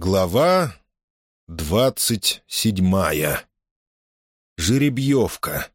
Глава двадцать седьмая. Жеребьевка.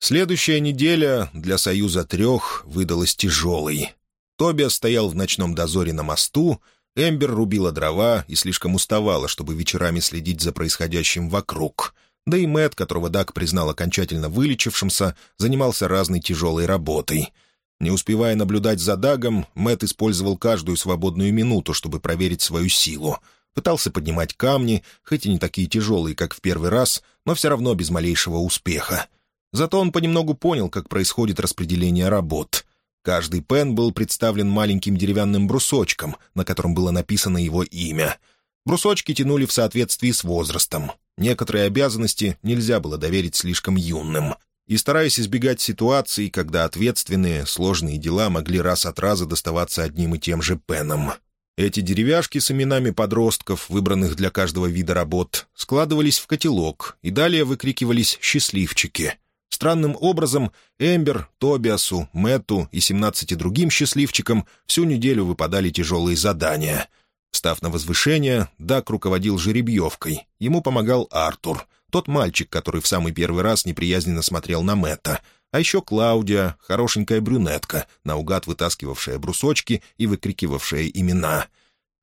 Следующая неделя для «Союза трех» выдалась тяжелой. Тобиас стоял в ночном дозоре на мосту, Эмбер рубила дрова и слишком уставала, чтобы вечерами следить за происходящим вокруг. Да и Мэтт, которого Дак признал окончательно вылечившимся, занимался разной тяжелой работой — не успевая наблюдать за Дагом, Мэт использовал каждую свободную минуту, чтобы проверить свою силу. Пытался поднимать камни, хоть и не такие тяжелые, как в первый раз, но все равно без малейшего успеха. Зато он понемногу понял, как происходит распределение работ. Каждый пен был представлен маленьким деревянным брусочком, на котором было написано его имя. Брусочки тянули в соответствии с возрастом. Некоторые обязанности нельзя было доверить слишком юным — и стараясь избегать ситуаций, когда ответственные, сложные дела могли раз от раза доставаться одним и тем же пеном. Эти деревяшки с именами подростков, выбранных для каждого вида работ, складывались в котелок и далее выкрикивались «счастливчики». Странным образом Эмбер, Тобиасу, Мэтту и 17 другим счастливчикам всю неделю выпадали тяжелые задания. Встав на возвышение, Дак руководил жеребьевкой. Ему помогал Артур — тот мальчик, который в самый первый раз неприязненно смотрел на Мэтта. А еще Клаудия, хорошенькая брюнетка, наугад вытаскивавшая брусочки и выкрикивавшая имена.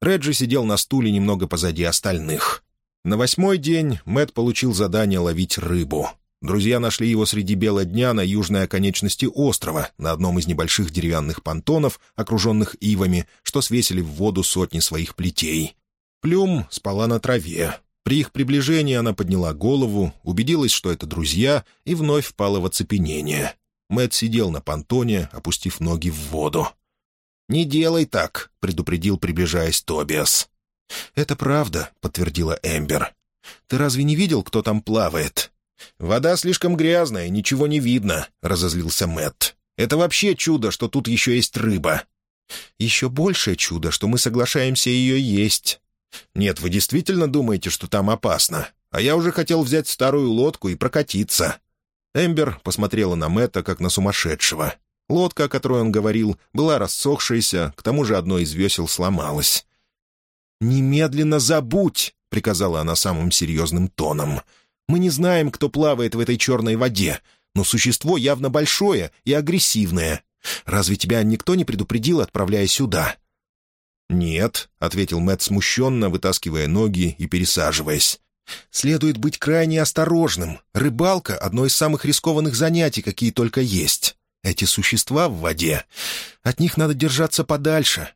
Реджи сидел на стуле немного позади остальных. На восьмой день Мэтт получил задание ловить рыбу. Друзья нашли его среди бела дня на южной оконечности острова, на одном из небольших деревянных понтонов, окруженных ивами, что свесили в воду сотни своих плетей. Плюм спала на траве, при их приближении она подняла голову, убедилась, что это друзья, и вновь впала в оцепенение. Мэт сидел на понтоне, опустив ноги в воду. «Не делай так», — предупредил, приближаясь Тобиас. «Это правда», — подтвердила Эмбер. «Ты разве не видел, кто там плавает?» «Вода слишком грязная, ничего не видно», — разозлился Мэт. «Это вообще чудо, что тут еще есть рыба». «Еще большее чудо, что мы соглашаемся ее есть», «Нет, вы действительно думаете, что там опасно? А я уже хотел взять старую лодку и прокатиться». Эмбер посмотрела на Мэтта, как на сумасшедшего. Лодка, о которой он говорил, была рассохшаяся, к тому же одно из весел сломалось. «Немедленно забудь!» — приказала она самым серьезным тоном. «Мы не знаем, кто плавает в этой черной воде, но существо явно большое и агрессивное. Разве тебя никто не предупредил, отправляя сюда? «Нет», — ответил Мэтт смущенно, вытаскивая ноги и пересаживаясь. «Следует быть крайне осторожным. Рыбалка — одно из самых рискованных занятий, какие только есть. Эти существа в воде. От них надо держаться подальше.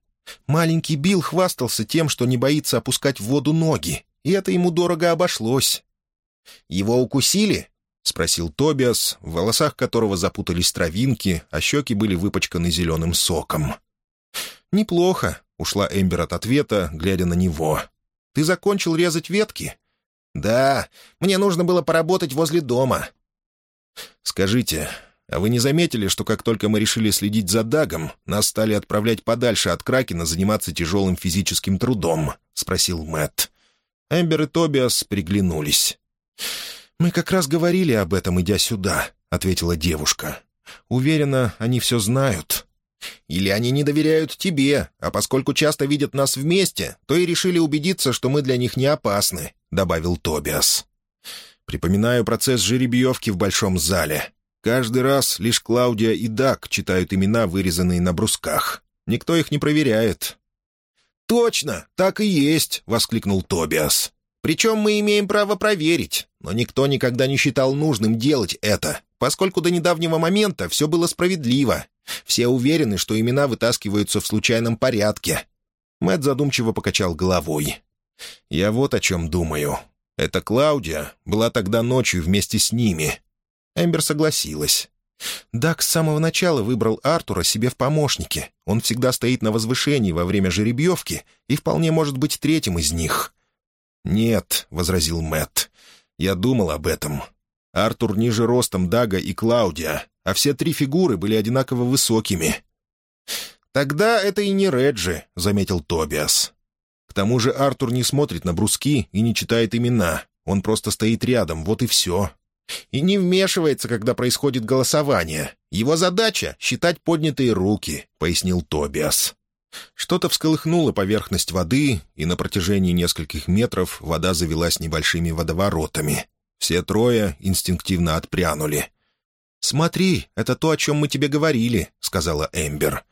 Маленький Билл хвастался тем, что не боится опускать в воду ноги, и это ему дорого обошлось». «Его укусили?» — спросил Тобиас, в волосах которого запутались травинки, а щеки были выпачканы зеленым соком. «Неплохо. Ушла Эмбер от ответа, глядя на него. «Ты закончил резать ветки?» «Да, мне нужно было поработать возле дома». «Скажите, а вы не заметили, что как только мы решили следить за Дагом, нас стали отправлять подальше от Кракена заниматься тяжелым физическим трудом?» — спросил Мэтт. Эмбер и Тобиас приглянулись. «Мы как раз говорили об этом, идя сюда», — ответила девушка. «Уверена, они все знают». Или они не доверяют тебе, а поскольку часто видят нас вместе, то и решили убедиться, что мы для них не опасны», — добавил Тобиас. «Припоминаю процесс жеребьевки в большом зале. Каждый раз лишь Клаудия и Дак читают имена, вырезанные на брусках. Никто их не проверяет». «Точно, так и есть!» — воскликнул Тобиас. «Причем мы имеем право проверить, но никто никогда не считал нужным делать это, поскольку до недавнего момента все было справедливо, все уверены, что имена вытаскиваются в случайном порядке». Мэт задумчиво покачал головой. «Я вот о чем думаю. Эта Клаудия была тогда ночью вместе с ними». Эмбер согласилась. Дак с самого начала выбрал Артура себе в помощнике. Он всегда стоит на возвышении во время жеребьевки и вполне может быть третьим из них. «Нет», — возразил Мэт, — «я думал об этом. Артур ниже ростом Дага и Клаудия, а все три фигуры были одинаково высокими. «Тогда это и не Реджи», — заметил Тобиас. «К тому же Артур не смотрит на бруски и не читает имена. Он просто стоит рядом, вот и все. И не вмешивается, когда происходит голосование. Его задача — считать поднятые руки», — пояснил Тобиас. Что-то всколыхнуло поверхность воды, и на протяжении нескольких метров вода завелась небольшими водоворотами. Все трое инстинктивно отпрянули. «Смотри, это то, о чем мы тебе говорили», — сказала Эмбер.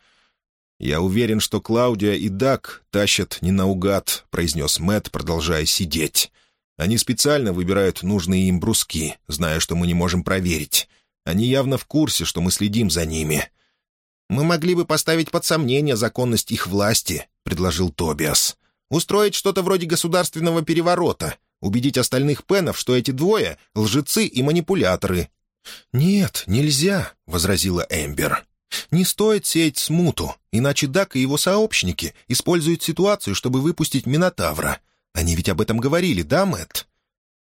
«Я уверен, что Клаудия и Дак тащат не наугад», — произнес Мэт, продолжая сидеть. «Они специально выбирают нужные им бруски, зная, что мы не можем проверить. Они явно в курсе, что мы следим за ними». «Мы могли бы поставить под сомнение законность их власти», — предложил Тобиас. «Устроить что-то вроде государственного переворота, убедить остальных пенов, что эти двое — лжецы и манипуляторы». «Нет, нельзя», — возразила Эмбер. Не стоит сеять смуту, иначе Дак и его сообщники используют ситуацию, чтобы выпустить Минотавра. Они ведь об этом говорили, да, Мэтт?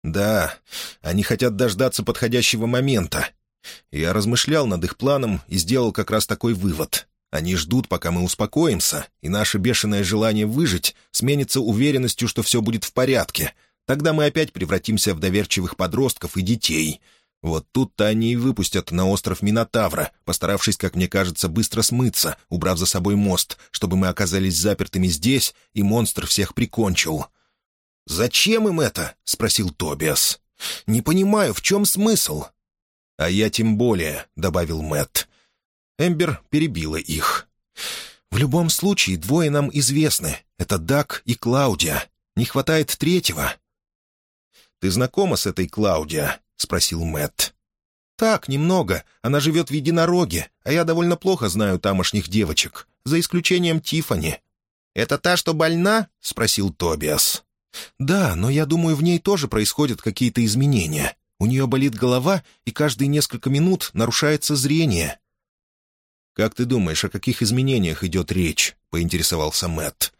Да, они хотят дождаться подходящего момента. Я размышлял над их планом и сделал как раз такой вывод. Они ждут, пока мы успокоимся, и наше бешеное желание выжить сменится уверенностью, что все будет в порядке. Тогда мы опять превратимся в доверчивых подростков и детей — вот тут-то они и выпустят на остров Минотавра, постаравшись, как мне кажется, быстро смыться, убрав за собой мост, чтобы мы оказались запертыми здесь, и монстр всех прикончил. «Зачем им это?» — спросил Тобиас. «Не понимаю, в чем смысл?» «А я тем более», — добавил Мэтт. Эмбер перебила их. «В любом случае, двое нам известны. Это Дак и Клаудия. Не хватает третьего». «Ты знакома с этой Клаудия?» — спросил Мэтт. «Так, немного. Она живет в единороге, а я довольно плохо знаю тамошних девочек, за исключением Тифани. «Это та, что больна?» — спросил Тобиас. «Да, но я думаю, в ней тоже происходят какие-то изменения. У нее болит голова, и каждые несколько минут нарушается зрение». «Как ты думаешь, о каких изменениях идет речь?» — поинтересовался Мэтт.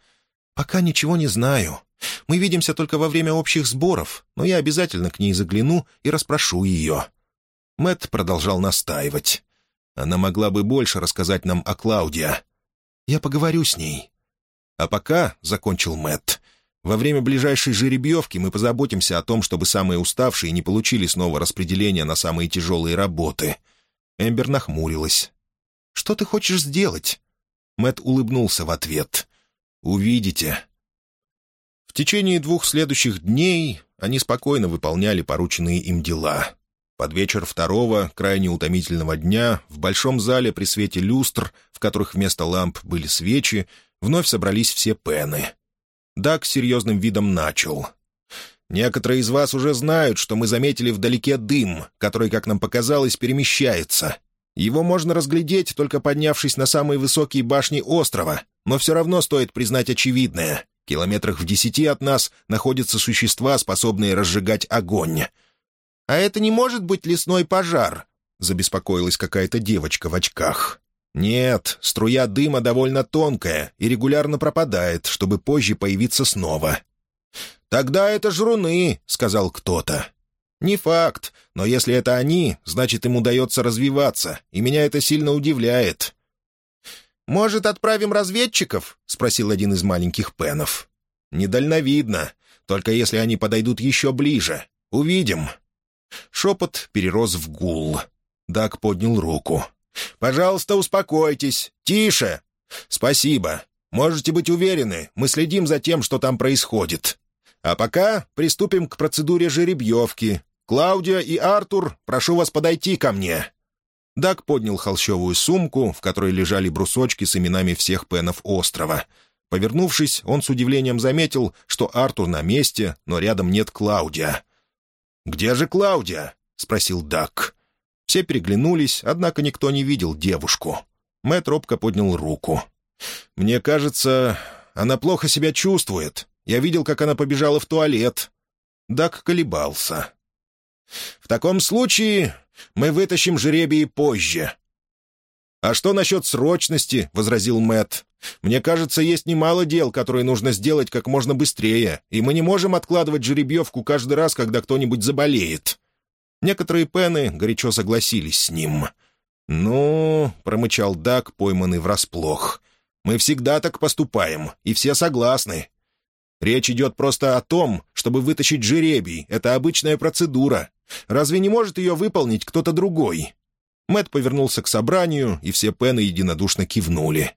«Пока ничего не знаю. Мы видимся только во время общих сборов, но я обязательно к ней загляну и расспрошу ее». Мэт продолжал настаивать. «Она могла бы больше рассказать нам о Клаудия. Я поговорю с ней». «А пока», — закончил Мэт, — «во время ближайшей жеребьевки мы позаботимся о том, чтобы самые уставшие не получили снова распределение на самые тяжелые работы». Эмбер нахмурилась. «Что ты хочешь сделать?» Мэт улыбнулся в ответ. «Увидите течение двух следующих дней они спокойно выполняли порученные им дела. Под вечер второго, крайне утомительного дня, в большом зале при свете люстр, в которых вместо ламп были свечи, вновь собрались все пены. Дак серьезным видом начал. «Некоторые из вас уже знают, что мы заметили вдалеке дым, который, как нам показалось, перемещается. Его можно разглядеть, только поднявшись на самые высокие башни острова, но все равно стоит признать очевидное. Километрах в десяти от нас находятся существа, способные разжигать огонь. «А это не может быть лесной пожар?» — забеспокоилась какая-то девочка в очках. «Нет, струя дыма довольно тонкая и регулярно пропадает, чтобы позже появиться снова». «Тогда это жруны», — сказал кто-то. «Не факт, но если это они, значит, им удается развиваться, и меня это сильно удивляет. «Может, отправим разведчиков?» — спросил один из маленьких пенов. «Недальновидно. Только если они подойдут еще ближе. Увидим». Шепот перерос в гул. Дак поднял руку. «Пожалуйста, успокойтесь. Тише. Спасибо. Можете быть уверены, мы следим за тем, что там происходит. А пока приступим к процедуре жеребьевки. Клаудия и Артур, прошу вас подойти ко мне». Дак поднял холщовую сумку, в которой лежали брусочки с именами всех пенов острова. Повернувшись, он с удивлением заметил, что Артур на месте, но рядом нет Клаудия. «Где же Клаудия?» — спросил Дак. Все переглянулись, однако никто не видел девушку. Мэтт робко поднял руку. «Мне кажется, она плохо себя чувствует. Я видел, как она побежала в туалет». Дак колебался. «В таком случае мы вытащим жребии позже». «А что насчет срочности?» — возразил Мэт. «Мне кажется, есть немало дел, которые нужно сделать как можно быстрее, и мы не можем откладывать жеребьевку каждый раз, когда кто-нибудь заболеет». Некоторые пены горячо согласились с ним. «Ну...» — промычал Дак, пойманный врасплох. «Мы всегда так поступаем, и все согласны. Речь идет просто о том, чтобы вытащить жеребий. Это обычная процедура. Разве не может ее выполнить кто-то другой?» Мэт повернулся к собранию, и все пены единодушно кивнули.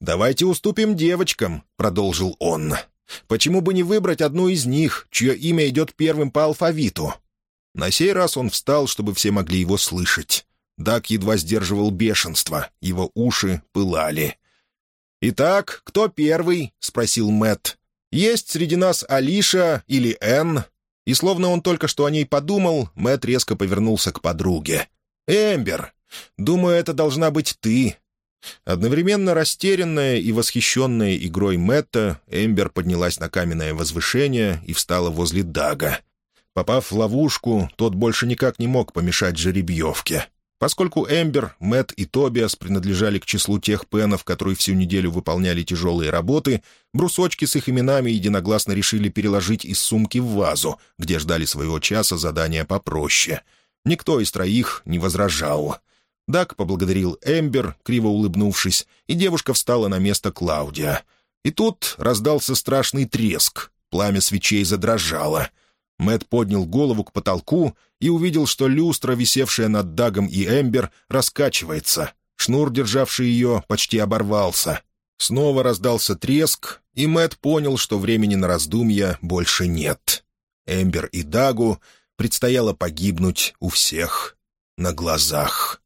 «Давайте уступим девочкам», — продолжил он. «Почему бы не выбрать одну из них, чье имя идет первым по алфавиту?» На сей раз он встал, чтобы все могли его слышать. Дак едва сдерживал бешенство, его уши пылали. «Итак, кто первый?» — спросил Мэт. «Есть среди нас Алиша или Энн?» И словно он только что о ней подумал, Мэт резко повернулся к подруге. «Эмбер, думаю, это должна быть ты». Одновременно растерянная и восхищенная игрой Мэтта, Эмбер поднялась на каменное возвышение и встала возле Дага. Попав в ловушку, тот больше никак не мог помешать жеребьевке. Поскольку Эмбер, Мэтт и Тобиас принадлежали к числу тех пенов, которые всю неделю выполняли тяжелые работы, брусочки с их именами единогласно решили переложить из сумки в вазу, где ждали своего часа задания попроще. Никто из троих не возражал. Дак поблагодарил Эмбер, криво улыбнувшись, и девушка встала на место Клаудия. И тут раздался страшный треск. Пламя свечей задрожало — Мэт поднял голову к потолку и увидел, что люстра, висевшая над Дагом и Эмбер, раскачивается. Шнур, державший ее, почти оборвался. Снова раздался треск, и Мэт понял, что времени на раздумья больше нет. Эмбер и Дагу предстояло погибнуть у всех на глазах.